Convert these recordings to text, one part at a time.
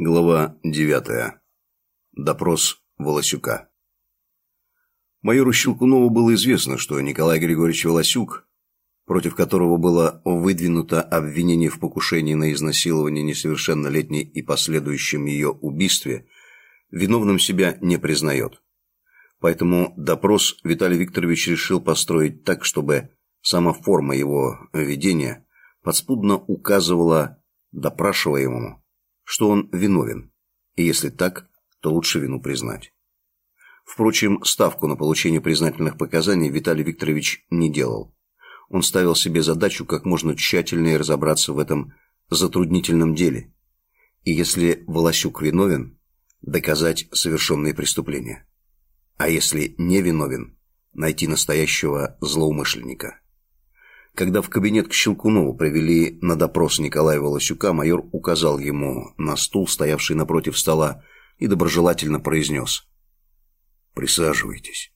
Глава 9. Допрос Волосюка. Майору Щелкунову было известно, что Николай Григорьевич Волосюк, против которого было выдвинуто обвинение в покушении на изнасилование несовершеннолетней и последующем ее убийстве, виновным себя не признает. Поэтому допрос Виталий Викторович решил построить так, чтобы сама форма его ведения подспудно указывала допрашиваемому, что он виновен, и если так, то лучше вину признать. Впрочем, ставку на получение признательных показаний Виталий Викторович не делал. Он ставил себе задачу как можно тщательнее разобраться в этом затруднительном деле. И если Волосюк виновен, доказать совершенные преступления. А если не виновен, найти настоящего злоумышленника. Когда в кабинет к Щелкунову привели на допрос Николая Волосюка, майор указал ему на стул, стоявший напротив стола, и доброжелательно произнес «Присаживайтесь».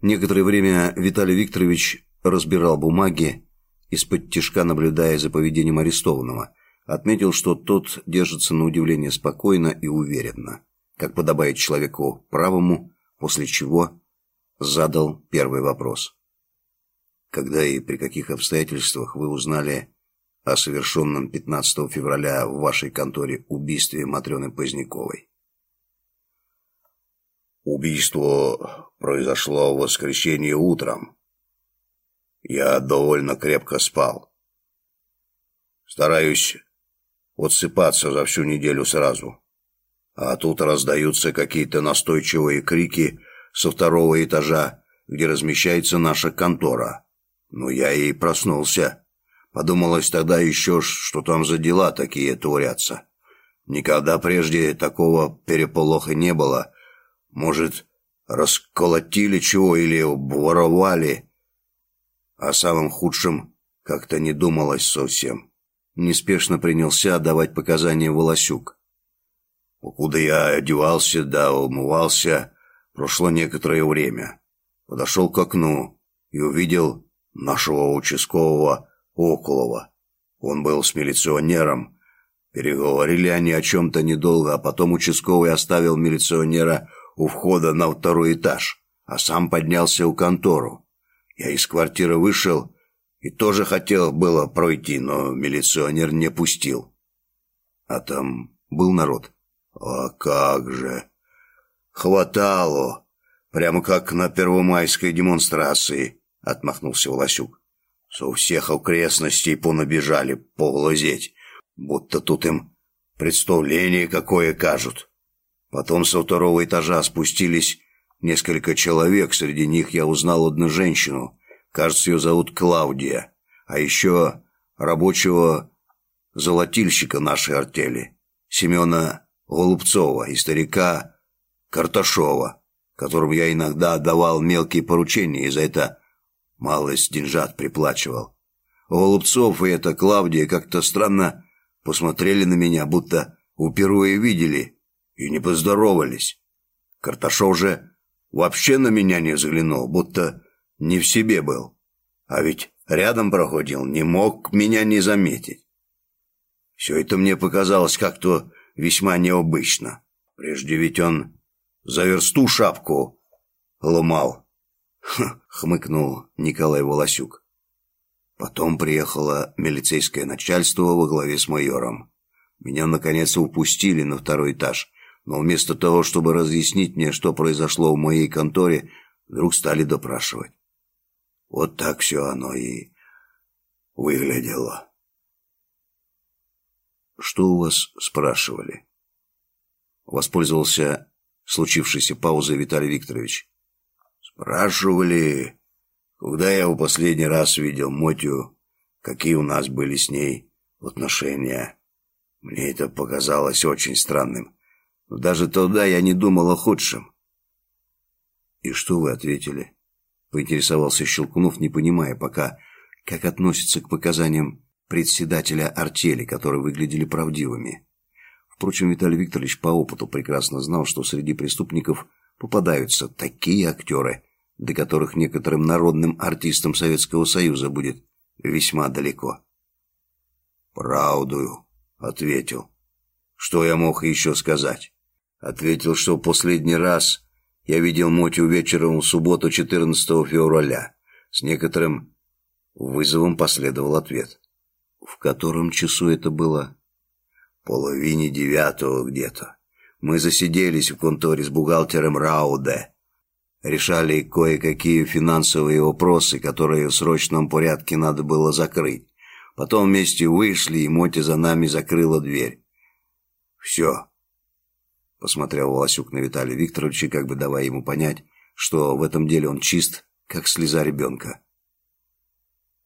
Некоторое время Виталий Викторович разбирал бумаги, из-под тишка наблюдая за поведением арестованного, отметил, что тот держится на удивление спокойно и уверенно, как подобает человеку правому, после чего задал первый вопрос. Когда и при каких обстоятельствах вы узнали о совершенном 15 февраля в вашей конторе убийстве Матрены Поздняковой? Убийство произошло в воскресенье утром. Я довольно крепко спал. Стараюсь отсыпаться за всю неделю сразу. А тут раздаются какие-то настойчивые крики со второго этажа, где размещается наша контора. Ну, я и проснулся. Подумалось тогда еще, что там за дела такие творятся. Никогда прежде такого переполоха не было. Может, расколотили чего или воровали. О самом худшем как-то не думалось совсем. Неспешно принялся давать показания Волосюк. Покуда я одевался да умывался, прошло некоторое время. Подошел к окну и увидел нашего участкового Окулова. Он был с милиционером. Переговорили они о чем-то недолго, а потом участковый оставил милиционера у входа на второй этаж, а сам поднялся у контору. Я из квартиры вышел и тоже хотел было пройти, но милиционер не пустил. А там был народ? А как же! Хватало! Прямо как на первомайской демонстрации. — отмахнулся Волосюк. «Со всех окрестностей понабежали поглазеть, будто тут им представление какое кажут. Потом со второго этажа спустились несколько человек, среди них я узнал одну женщину, кажется, ее зовут Клаудия, а еще рабочего золотильщика нашей артели, Семена Голубцова и старика Карташова, которому я иногда отдавал мелкие поручения, и за это малость деньжат приплачивал. Голубцов и эта Клавдия как-то странно посмотрели на меня, будто упервые видели и не поздоровались. Карташов же вообще на меня не взглянул, будто не в себе был. А ведь рядом проходил, не мог меня не заметить. Все это мне показалось как-то весьма необычно. Прежде ведь он за версту шапку ломал, хмыкнул Николай Волосюк. Потом приехало милицейское начальство во главе с майором. Меня, наконец, упустили на второй этаж, но вместо того, чтобы разъяснить мне, что произошло в моей конторе, вдруг стали допрашивать. Вот так все оно и выглядело. «Что у вас спрашивали?» Воспользовался случившейся паузой Виталий Викторович. Спрашивали, когда я в последний раз видел Мотю, какие у нас были с ней отношения. Мне это показалось очень странным. Но даже тогда я не думал о худшем. «И что вы ответили?» Поинтересовался Щелкунов, не понимая пока, как относится к показаниям председателя артели, которые выглядели правдивыми. Впрочем, Виталий Викторович по опыту прекрасно знал, что среди преступников – попадаются такие актеры, до которых некоторым народным артистам Советского Союза будет весьма далеко. «Правду», — ответил. Что я мог еще сказать? Ответил, что последний раз я видел Мотю вечером в субботу 14 февраля. С некоторым вызовом последовал ответ. В котором часу это было? Половине девятого где-то. Мы засиделись в конторе с бухгалтером Рауде. Решали кое-какие финансовые вопросы, которые в срочном порядке надо было закрыть. Потом вместе вышли, и Мотя за нами закрыла дверь. «Все», — посмотрел Волосюк на Виталия Викторовича, как бы давая ему понять, что в этом деле он чист, как слеза ребенка.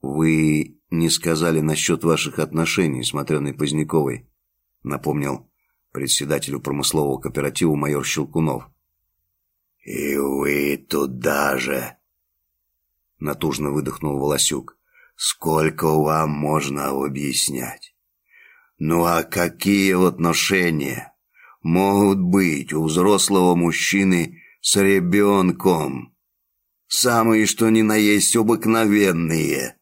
«Вы не сказали насчет ваших отношений с Матрёной Поздняковой», — напомнил председателю промыслового кооператива майор Щелкунов. «И вы туда же!» Натужно выдохнул Волосюк. «Сколько вам можно объяснять? Ну а какие отношения могут быть у взрослого мужчины с ребенком? Самые что ни на есть обыкновенные!»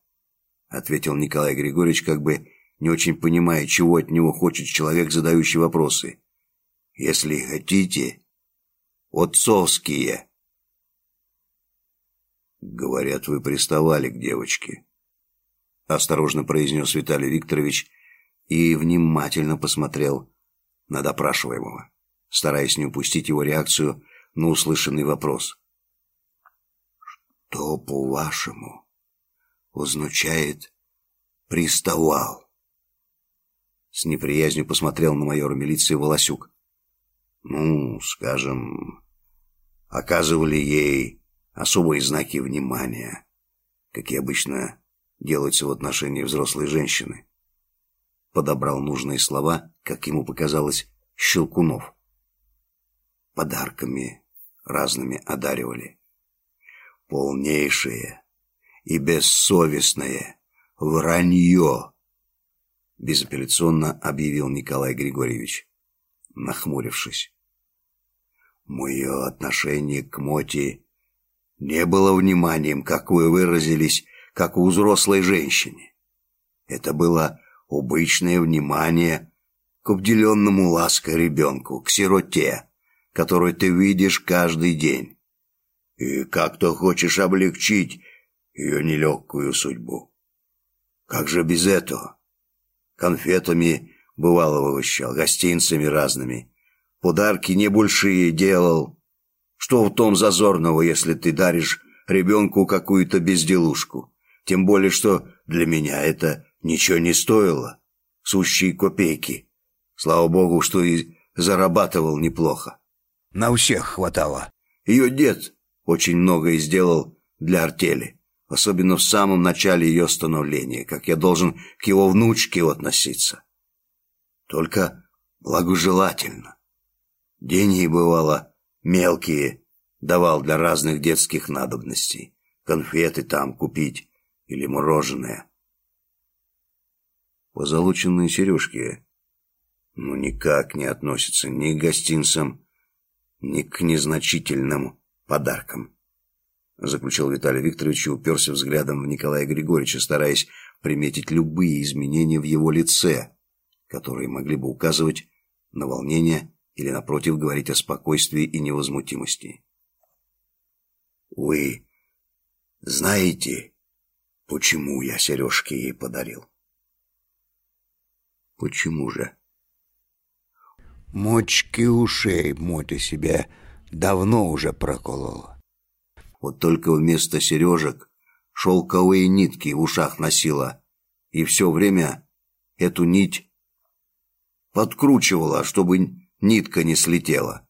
Ответил Николай Григорьевич, как бы не очень понимая, чего от него хочет человек, задающий вопросы. «Если хотите, отцовские». «Говорят, вы приставали к девочке», — осторожно произнес Виталий Викторович и внимательно посмотрел на допрашиваемого, стараясь не упустить его реакцию на услышанный вопрос. «Что, по-вашему, означает «приставал»?» С неприязнью посмотрел на майора милиции Волосюк. Ну, скажем, оказывали ей особые знаки внимания, какие обычно делаются в отношении взрослой женщины. Подобрал нужные слова, как ему показалось, Щелкунов. Подарками разными одаривали. Полнейшее и бессовестное вранье безапелляционно объявил Николай Григорьевич, нахмурившись. «Мое отношение к Моти не было вниманием, как вы выразились, как у взрослой женщины. Это было обычное внимание к обделенному лаской ребенку, к сироте, которую ты видишь каждый день. И как-то хочешь облегчить ее нелегкую судьбу. Как же без этого? Конфетами бывало угощал, гостинцами разными. Подарки небольшие делал. Что в том зазорного, если ты даришь ребенку какую-то безделушку? Тем более, что для меня это ничего не стоило. Сущие копейки. Слава богу, что и зарабатывал неплохо. На всех хватало. Ее дед очень многое сделал для артели особенно в самом начале ее становления, как я должен к его внучке относиться. Только благожелательно. Деньги, бывало, мелкие, давал для разных детских надобностей. Конфеты там купить или мороженое. Позолоченные сережки, ну, никак не относятся ни к гостинцам, ни к незначительным подаркам заключил Виталий Викторович и уперся взглядом в Николая Григорьевича, стараясь приметить любые изменения в его лице, которые могли бы указывать на волнение или, напротив, говорить о спокойствии и невозмутимости. «Вы знаете, почему я сережки ей подарил?» «Почему же?» «Мочки ушей Мотя себе давно уже проколола. Вот только вместо сережек шелковые нитки в ушах носила. И все время эту нить подкручивала, чтобы нитка не слетела.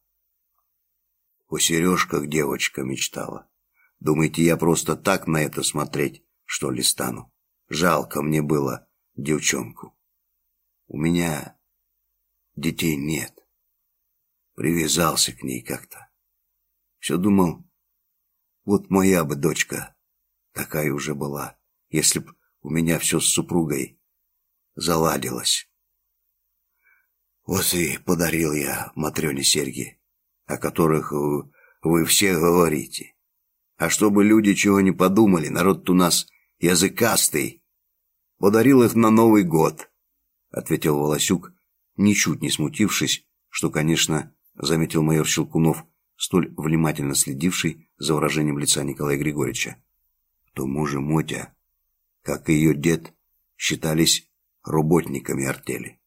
О сережках девочка мечтала. Думаете, я просто так на это смотреть, что ли, стану? Жалко мне было девчонку. У меня детей нет. Привязался к ней как-то. Все думал, вот моя бы дочка такая уже была, если б у меня все с супругой заладилось. Вот и подарил я Матрёне серьги, о которых вы все говорите. А чтобы люди чего не подумали, народ у нас языкастый. Подарил их на Новый год, ответил Волосюк, ничуть не смутившись, что, конечно, заметил майор Щелкунов, столь внимательно следивший за выражением лица Николая Григорьевича. К тому же Мотя, как и ее дед, считались работниками артели.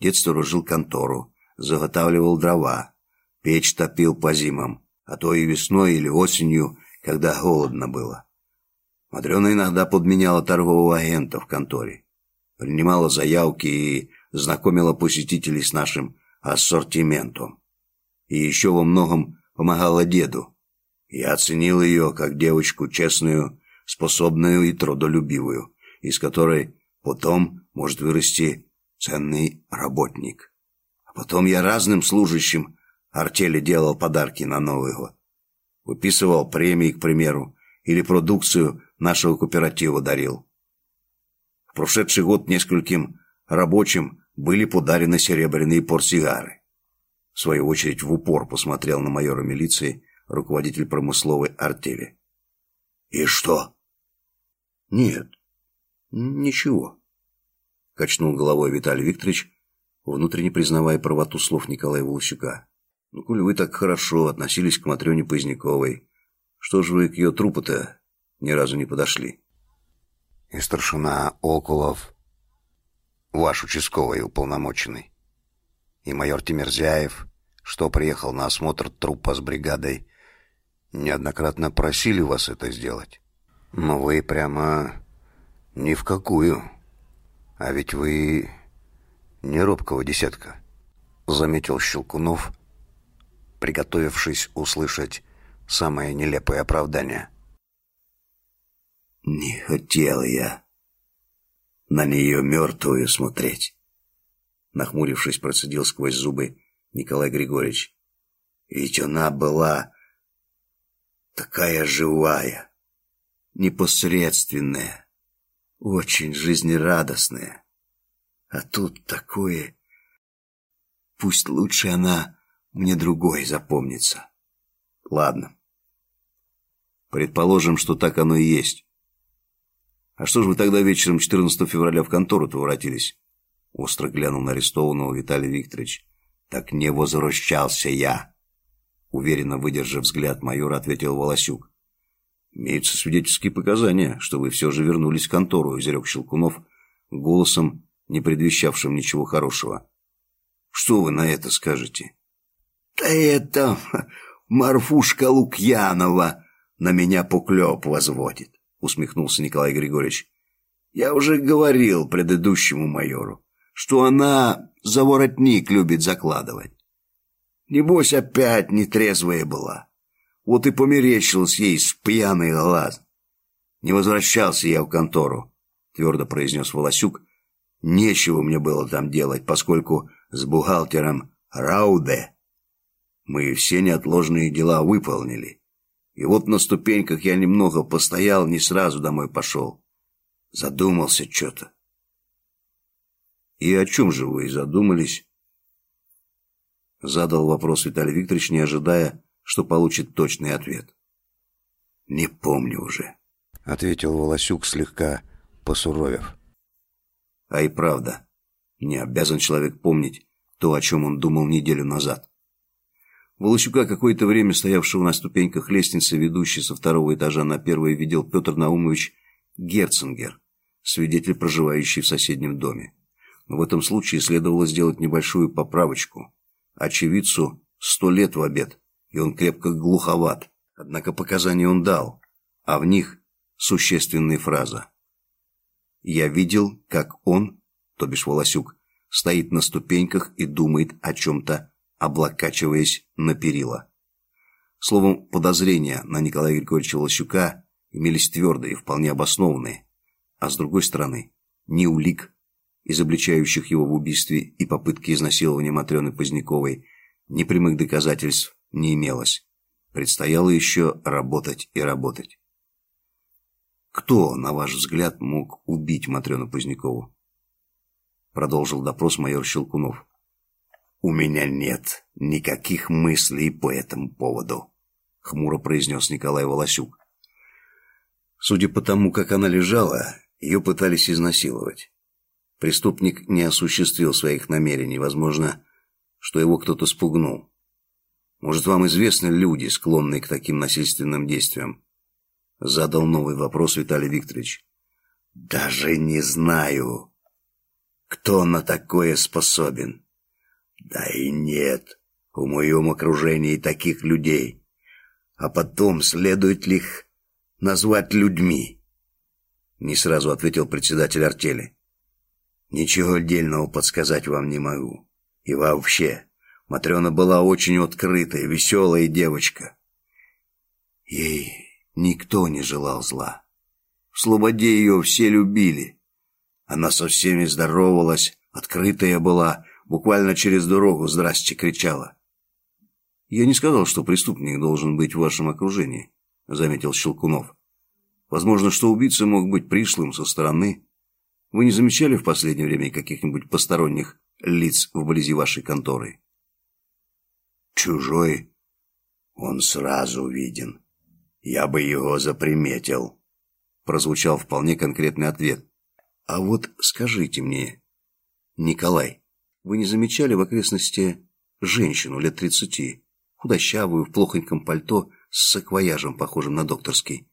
Дед сторожил контору, заготавливал дрова, печь топил по зимам, а то и весной или осенью, когда холодно было. Матрена иногда подменяла торгового агента в конторе, принимала заявки и знакомила посетителей с нашим ассортиментом. И еще во многом помогала деду. Я оценил ее как девочку честную, способную и трудолюбивую, из которой потом может вырасти ценный работник. А потом я разным служащим артели делал подарки на Новый год. Выписывал премии, к примеру, или продукцию нашего кооператива дарил. В прошедший год нескольким рабочим были подарены серебряные портсигары. В свою очередь в упор посмотрел на майора милиции руководитель промысловой артели. «И что?» «Нет, ничего», — качнул головой Виталий Викторович, внутренне признавая правоту слов Николая Волощука. «Ну, коль вы так хорошо относились к Матрёне Поздняковой, что же вы к ее трупу-то ни разу не подошли?» И старшина Окулов, ваш участковый уполномоченный, и майор Тимирзяев, что приехал на осмотр трупа с бригадой, неоднократно просили вас это сделать. Но вы прямо ни в какую. А ведь вы не робкого десятка, заметил Щелкунов, приготовившись услышать самое нелепое оправдание. Не хотел я на нее мертвую смотреть. Нахмурившись, процедил сквозь зубы Николай Григорьевич. Ведь она была такая живая, непосредственная, очень жизнерадостная. А тут такое... Пусть лучше она мне другой запомнится. Ладно. Предположим, что так оно и есть. А что же вы тогда вечером 14 февраля в контору-то воротились? Остро глянул на арестованного Виталий Викторович. Так не возвращался я. Уверенно выдержав взгляд майора, ответил Волосюк. «Имеются свидетельские показания, что вы все же вернулись в контору», — изрек Щелкунов голосом, не предвещавшим ничего хорошего. «Что вы на это скажете?» «Да это Марфушка Лукьянова на меня поклеп возводит», — усмехнулся Николай Григорьевич. «Я уже говорил предыдущему майору, что она за воротник любит закладывать. Небось, опять нетрезвая была. Вот и померещилась ей с пьяный глаз. Не возвращался я в контору, твердо произнес Волосюк. Нечего мне было там делать, поскольку с бухгалтером Рауде мы все неотложные дела выполнили. И вот на ступеньках я немного постоял, не сразу домой пошел. Задумался что-то. И о чем же вы задумались? Задал вопрос Виталий Викторович, не ожидая, что получит точный ответ. «Не помню уже», — ответил Волосюк, слегка посуровев. «А и правда, не обязан человек помнить то, о чем он думал неделю назад». Волосюка, какое-то время стоявшего на ступеньках лестницы, ведущей со второго этажа на первый, видел Петр Наумович Герценгер, свидетель, проживающий в соседнем доме. Но в этом случае следовало сделать небольшую поправочку. Очевидцу сто лет в обед, и он крепко глуховат. Однако показания он дал, а в них существенная фраза. «Я видел, как он, то бишь Волосюк, стоит на ступеньках и думает о чем-то, облокачиваясь на перила». Словом, подозрения на Николая Григорьевича Волосюка имелись твердые, вполне обоснованные, а с другой стороны, ни улик, изобличающих его в убийстве и попытке изнасилования Матрены Поздняковой, ни прямых доказательств не имелось. Предстояло еще работать и работать. «Кто, на ваш взгляд, мог убить Матрёну Позднякову?» Продолжил допрос майор Щелкунов. «У меня нет никаких мыслей по этому поводу», — хмуро произнес Николай Волосюк. Судя по тому, как она лежала, ее пытались изнасиловать. Преступник не осуществил своих намерений. Возможно, что его кто-то спугнул. Может, вам известны люди, склонные к таким насильственным действиям? Задал новый вопрос Виталий Викторович. Даже не знаю, кто на такое способен. Да и нет в моем окружении таких людей. А потом, следует ли их назвать людьми? Не сразу ответил председатель артели. Ничего отдельного подсказать вам не могу. И вообще, Матрена была очень открытая, веселая девочка. Ей никто не желал зла. В Слободе ее все любили. Она со всеми здоровалась, открытая была, буквально через дорогу «Здрасте!» кричала. «Я не сказал, что преступник должен быть в вашем окружении», — заметил Щелкунов. «Возможно, что убийца мог быть пришлым со стороны. Вы не замечали в последнее время каких-нибудь посторонних лиц вблизи вашей конторы?» «Чужой? Он сразу виден. Я бы его заприметил», — прозвучал вполне конкретный ответ. «А вот скажите мне, Николай, вы не замечали в окрестности женщину лет тридцати, худощавую, в плохоньком пальто, с саквояжем, похожим на докторский?»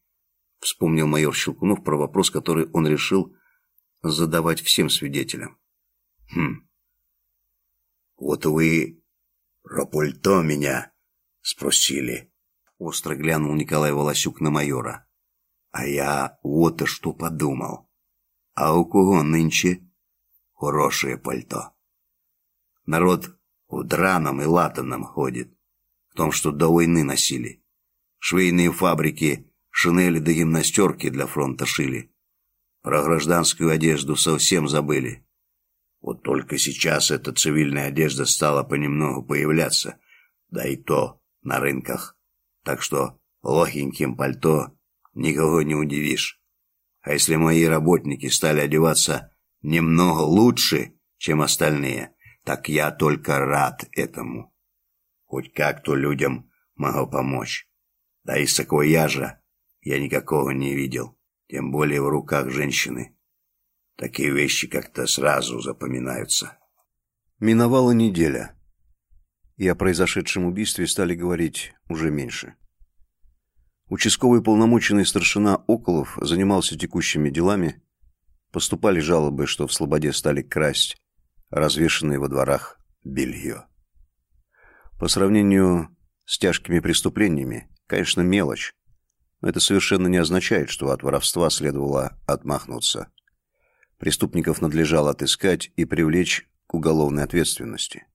Вспомнил майор Щелкунов про вопрос, который он решил задавать всем свидетелям. «Хм. Вот вы про меня спросили?» Остро глянул Николай Волосюк на майора. «А я вот и что подумал. А у кого нынче хорошее пальто? Народ в драном и латаном ходит, в том, что до войны носили. Швейные фабрики шинели да гимнастерки для фронта шили. Про гражданскую одежду совсем забыли. Вот только сейчас эта цивильная одежда стала понемногу появляться, да и то на рынках. Так что лохеньким пальто никого не удивишь. А если мои работники стали одеваться немного лучше, чем остальные, так я только рад этому. Хоть как-то людям могу помочь. Да и саквояжа я никакого не видел, тем более в руках женщины. Такие вещи как-то сразу запоминаются. Миновала неделя, и о произошедшем убийстве стали говорить уже меньше. Участковый полномоченный старшина Околов занимался текущими делами. Поступали жалобы, что в Слободе стали красть развешанное во дворах белье. По сравнению с тяжкими преступлениями, конечно, мелочь, это совершенно не означает, что от воровства следовало отмахнуться. Преступников надлежало отыскать и привлечь к уголовной ответственности.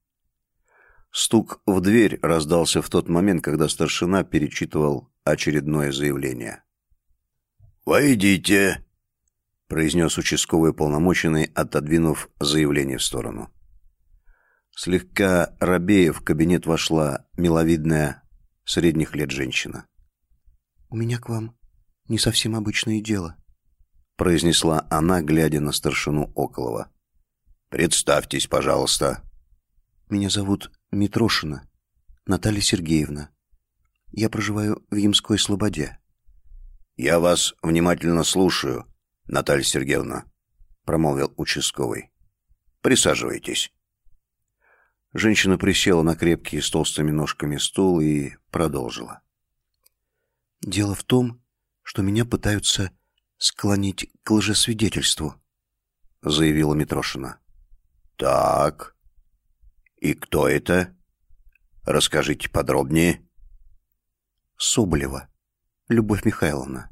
Стук в дверь раздался в тот момент, когда старшина перечитывал очередное заявление. «Войдите!» — произнес участковый полномоченный, отодвинув заявление в сторону. Слегка робея в кабинет вошла миловидная средних лет женщина. «У меня к вам не совсем обычное дело», — произнесла она, глядя на старшину Околова. «Представьтесь, пожалуйста». «Меня зовут Митрошина Наталья Сергеевна. Я проживаю в Ямской Слободе». «Я вас внимательно слушаю, Наталья Сергеевна», — промолвил участковый. «Присаживайтесь». Женщина присела на крепкий с толстыми ножками стул и продолжила. Дело в том, что меня пытаются склонить к лжесвидетельству, заявила Митрошина. Так. И кто это? Расскажите подробнее. Соболева Любовь Михайловна.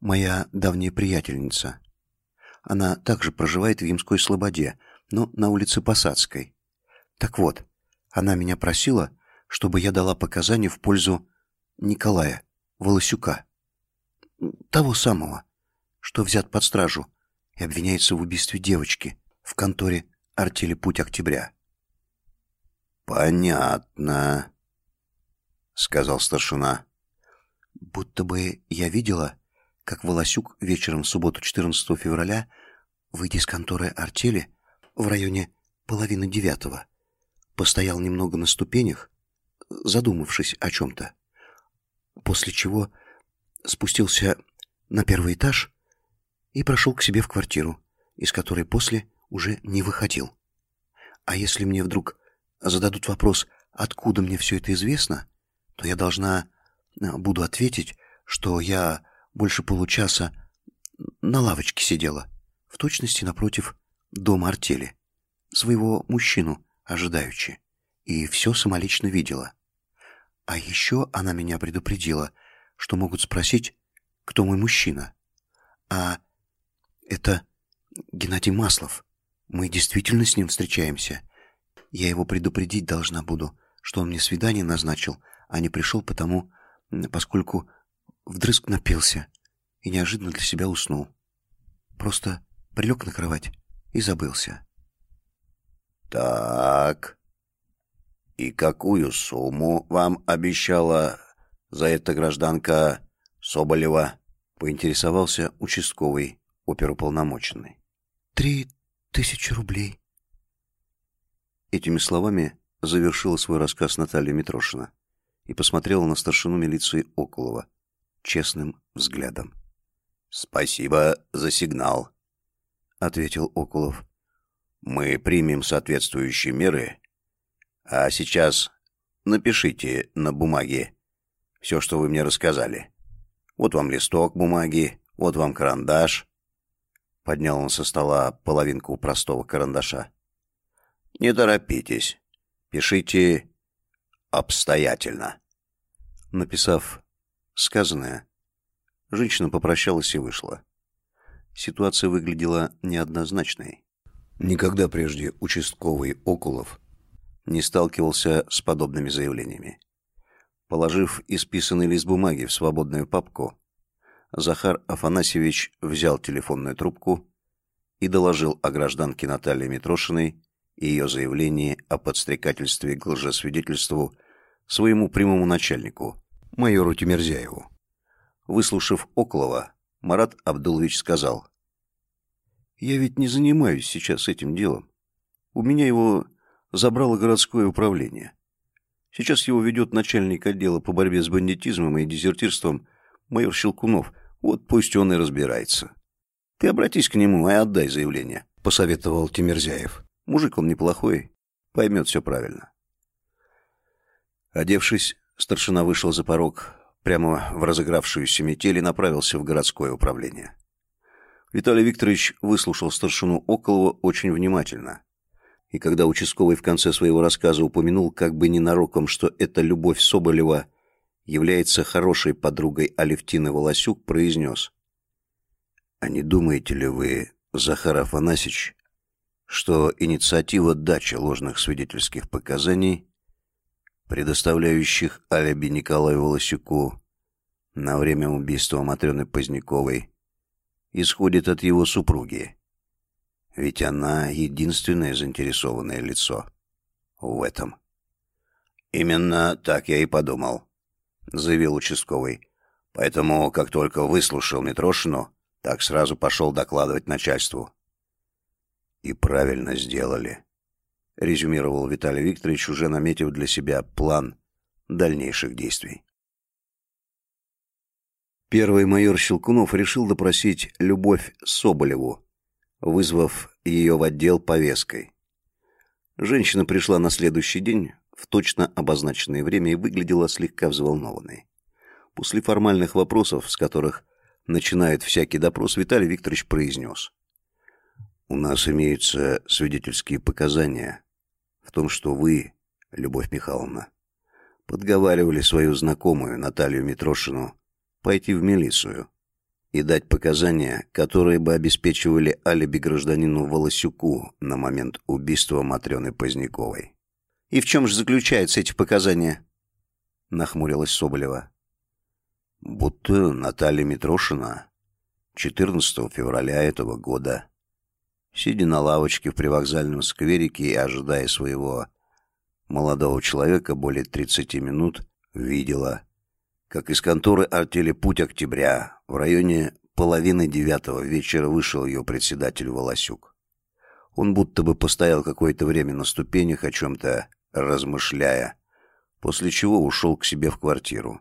Моя давняя приятельница. Она также проживает в Ямской Слободе, но на улице Посадской. Так вот, она меня просила, чтобы я дала показания в пользу Николая, Волосюка. Того самого, что взят под стражу и обвиняется в убийстве девочки в конторе артели «Путь Октября». «Понятно», — сказал старшина. «Будто бы я видела, как Волосюк вечером в субботу 14 февраля, выйдя из конторы артели в районе половины девятого, постоял немного на ступенях, задумавшись о чем-то после чего спустился на первый этаж и прошел к себе в квартиру, из которой после уже не выходил. А если мне вдруг зададут вопрос, откуда мне все это известно, то я должна э, буду ответить, что я больше получаса на лавочке сидела, в точности напротив дома артели, своего мужчину ожидаючи, и все самолично видела. А еще она меня предупредила, что могут спросить, кто мой мужчина. А это Геннадий Маслов. Мы действительно с ним встречаемся. Я его предупредить должна буду, что он мне свидание назначил, а не пришел потому, поскольку вдрызг напился и неожиданно для себя уснул. Просто прилег на кровать и забылся. Так. И какую сумму вам обещала за это гражданка Соболева? Поинтересовался участковый оперуполномоченный. Три тысячи рублей. Этими словами завершила свой рассказ Наталья Митрошина и посмотрела на старшину милиции Околова честным взглядом. «Спасибо за сигнал», — ответил Окулов. «Мы примем соответствующие меры. А сейчас напишите на бумаге все, что вы мне рассказали. Вот вам листок бумаги, вот вам карандаш». Поднял он со стола половинку простого карандаша. «Не торопитесь. Пишите обстоятельно». Написав сказанное, Женщина попрощалась и вышла. Ситуация выглядела неоднозначной. Никогда прежде участковый Окулов не сталкивался с подобными заявлениями. Положив исписанный лист бумаги в свободную папку, Захар Афанасьевич взял телефонную трубку и доложил о гражданке Наталье Митрошиной и ее заявлении о подстрекательстве к лжесвидетельству своему прямому начальнику, майору Тимирзяеву. Выслушав Оклова, Марат Абдулович сказал. «Я ведь не занимаюсь сейчас этим делом. У меня его забрало городское управление. Сейчас его ведет начальник отдела по борьбе с бандитизмом и дезертирством майор Щелкунов. Вот пусть он и разбирается. Ты обратись к нему и отдай заявление», — посоветовал Тимирзяев. «Мужик он неплохой, поймет все правильно». Одевшись, старшина вышел за порог, прямо в разыгравшуюся метель и направился в городское управление. Виталий Викторович выслушал старшину Околова очень внимательно. И когда участковый в конце своего рассказа упомянул как бы ненароком, что эта Любовь Соболева является хорошей подругой Алевтины Волосюк, произнес. «А не думаете ли вы, Захар Афанасьевич, что инициатива дачи ложных свидетельских показаний предоставляющих алиби Николаю Волосюку на время убийства Матрёны Поздняковой, исходит от его супруги. Ведь она единственное заинтересованное лицо в этом. «Именно так я и подумал», — заявил участковый. «Поэтому, как только выслушал Митрошину, так сразу пошел докладывать начальству». «И правильно сделали», резюмировал Виталий Викторович, уже наметив для себя план дальнейших действий. Первый майор Щелкунов решил допросить Любовь Соболеву, вызвав ее в отдел повесткой. Женщина пришла на следующий день в точно обозначенное время и выглядела слегка взволнованной. После формальных вопросов, с которых начинает всякий допрос, Виталий Викторович произнес. «У нас имеются свидетельские показания в том, что вы, Любовь Михайловна, подговаривали свою знакомую Наталью Митрошину пойти в милицию и дать показания, которые бы обеспечивали алиби гражданину Волосюку на момент убийства Матрёны Поздняковой. «И в чем же заключаются эти показания?» — нахмурилась Соболева. «Будто Наталья Митрошина 14 февраля этого года сидя на лавочке в привокзальном скверике и ожидая своего молодого человека более 30 минут, видела, как из конторы артели «Путь Октября» в районе половины девятого вечера вышел ее председатель Волосюк. Он будто бы постоял какое-то время на ступенях, о чем-то размышляя, после чего ушел к себе в квартиру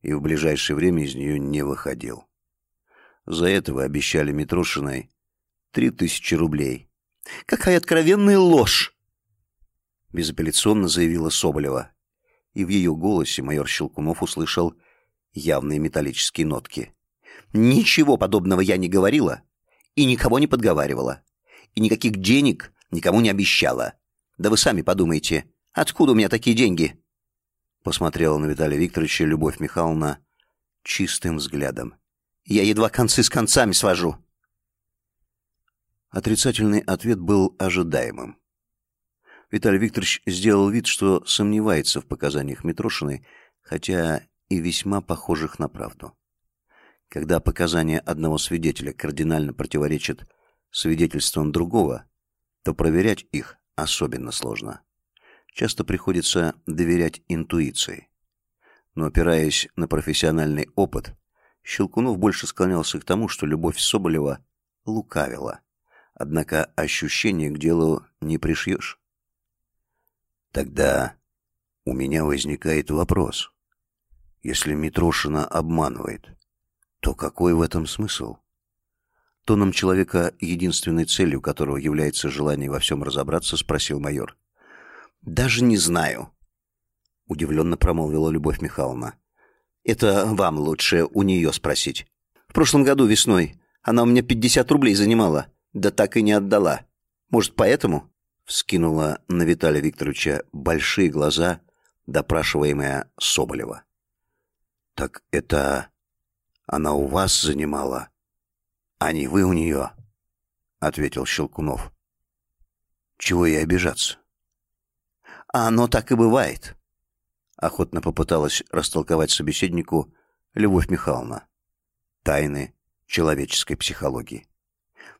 и в ближайшее время из нее не выходил. За это вы обещали Митрошиной три тысячи рублей, Какая откровенная ложь!» Безапелляционно заявила Соболева. И в ее голосе майор Щелкунов услышал явные металлические нотки. «Ничего подобного я не говорила и никого не подговаривала. И никаких денег никому не обещала. Да вы сами подумайте, откуда у меня такие деньги?» Посмотрела на Виталия Викторовича Любовь Михайловна чистым взглядом. «Я едва концы с концами свожу». Отрицательный ответ был ожидаемым. Виталий Викторович сделал вид, что сомневается в показаниях Митрошиной, хотя и весьма похожих на правду. Когда показания одного свидетеля кардинально противоречат свидетельствам другого, то проверять их особенно сложно. Часто приходится доверять интуиции. Но опираясь на профессиональный опыт, Щелкунов больше склонялся к тому, что Любовь Соболева лукавила. Однако ощущение к делу не пришьешь. Тогда у меня возникает вопрос. Если Митрошина обманывает, то какой в этом смысл? Тоном человека, единственной целью которого является желание во всем разобраться, спросил майор. «Даже не знаю», — удивленно промолвила Любовь Михайловна. «Это вам лучше у нее спросить. В прошлом году весной она у меня пятьдесят рублей занимала, да так и не отдала. Может, поэтому?» Вскинула на Виталия Викторовича большие глаза, допрашиваемая Соболева. «Так это она у вас занимала, а не вы у нее», — ответил Щелкунов. «Чего ей обижаться?» «А оно так и бывает», — охотно попыталась растолковать собеседнику Любовь Михайловна. «Тайны человеческой психологии».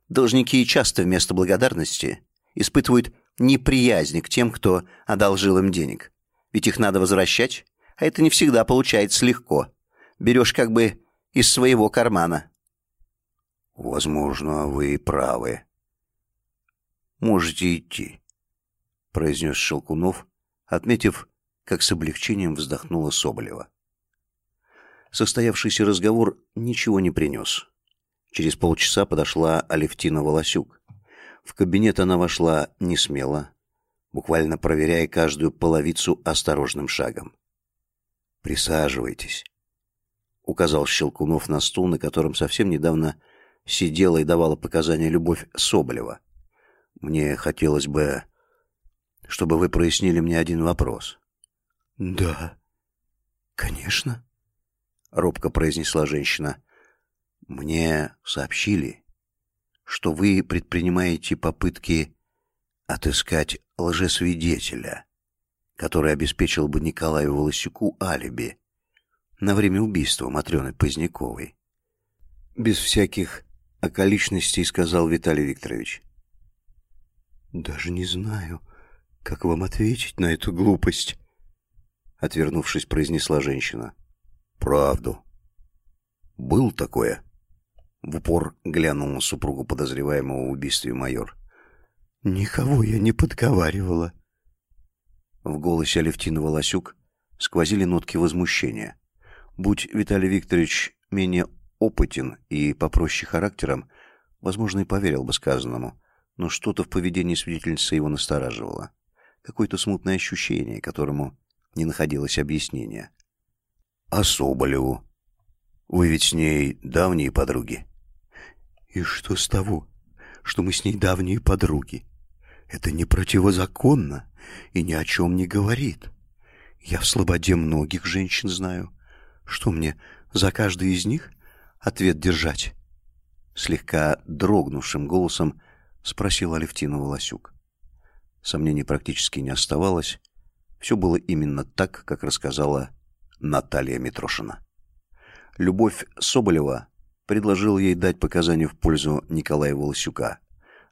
Должники часто вместо благодарности испытывают неприязнь к тем, кто одолжил им денег. Ведь их надо возвращать, а это не всегда получается легко. Берешь как бы из своего кармана. «Возможно, вы правы. Можете идти», — произнес Шелкунов, отметив, как с облегчением вздохнула Соболева. Состоявшийся разговор ничего не принес. Через полчаса подошла Алевтина Волосюк. В кабинет она вошла не смело, буквально проверяя каждую половицу осторожным шагом. «Присаживайтесь», — указал Щелкунов на стул, на котором совсем недавно сидела и давала показания Любовь Соболева. «Мне хотелось бы, чтобы вы прояснили мне один вопрос». «Да, конечно», — робко произнесла женщина. «Мне сообщили, что вы предпринимаете попытки отыскать лжесвидетеля, который обеспечил бы Николаю Волосюку алиби на время убийства Матрёны Поздняковой. Без всяких околичностей сказал Виталий Викторович. «Даже не знаю, как вам ответить на эту глупость», — отвернувшись, произнесла женщина. «Правду. Был такое?» В упор глянул на супругу подозреваемого в убийстве майор. «Никого я не подговаривала». В голосе Алевтины Волосюк сквозили нотки возмущения. Будь Виталий Викторович менее опытен и попроще характером, возможно, и поверил бы сказанному, но что-то в поведении свидетельницы его настораживало. Какое-то смутное ощущение, которому не находилось объяснения. «А Соболеву? Вы ведь с ней давние подруги?» И что с того, что мы с ней давние подруги? Это не противозаконно и ни о чем не говорит. Я в слободе многих женщин знаю. Что мне, за каждой из них ответ держать?» Слегка дрогнувшим голосом спросил Алевтина Волосюк. Сомнений практически не оставалось. Все было именно так, как рассказала Наталья Митрошина. Любовь Соболева предложил ей дать показания в пользу Николая Волосюка.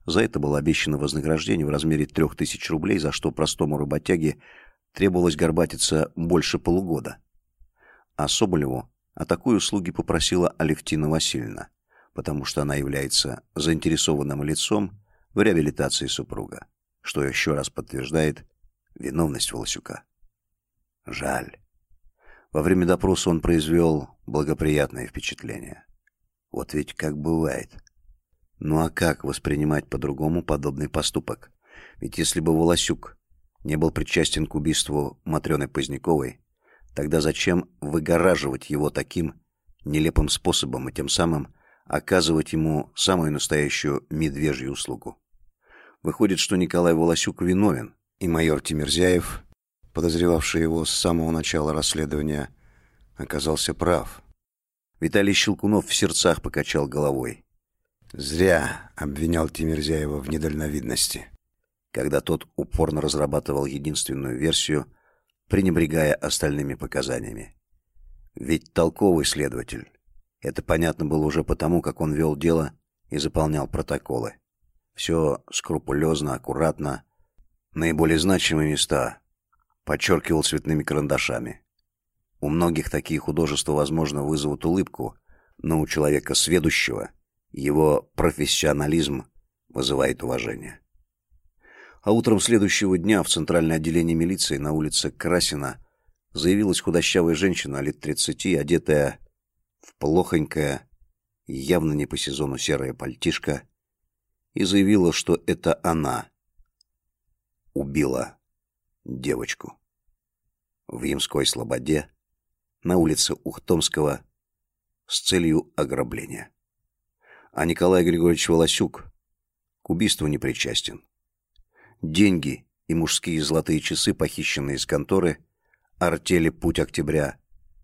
За это было обещано вознаграждение в размере трех тысяч рублей, за что простому работяге требовалось горбатиться больше полугода. А Соболеву о такой услуге попросила Алевтина Васильевна, потому что она является заинтересованным лицом в реабилитации супруга, что еще раз подтверждает виновность Волосюка. Жаль. Во время допроса он произвел благоприятное впечатление. Вот ведь как бывает. Ну а как воспринимать по-другому подобный поступок? Ведь если бы Волосюк не был причастен к убийству Матрёны Поздняковой, тогда зачем выгораживать его таким нелепым способом и тем самым оказывать ему самую настоящую медвежью услугу? Выходит, что Николай Волосюк виновен, и майор Тимирзяев, подозревавший его с самого начала расследования, оказался прав. Виталий Щелкунов в сердцах покачал головой. Зря обвинял Тимирзяева в недальновидности, когда тот упорно разрабатывал единственную версию, пренебрегая остальными показаниями. Ведь толковый следователь. Это понятно было уже потому, как он вел дело и заполнял протоколы. Все скрупулезно, аккуратно. Наиболее значимые места подчеркивал цветными карандашами. У многих такие художества, возможно, вызовут улыбку, но у человека сведущего его профессионализм вызывает уважение. А утром следующего дня в центральное отделение милиции на улице Красина заявилась худощавая женщина лет тридцати, одетая в плохонькое, явно не по сезону серое пальтишко, и заявила, что это она убила девочку. В Ямской Слободе, на улице Ухтомского, с целью ограбления. А Николай Григорьевич Волосюк к убийству не причастен. Деньги и мужские золотые часы, похищенные из конторы артели «Путь Октября»,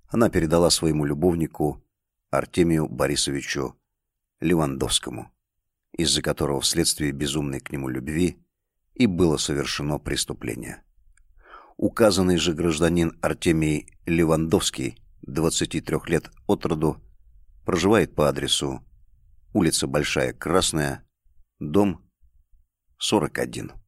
она передала своему любовнику Артемию Борисовичу Левандовскому, из-за которого вследствие безумной к нему любви и было совершено преступление. Указанный же гражданин Артемий Левандовский, 23 лет от роду, проживает по адресу улица Большая Красная, дом 41.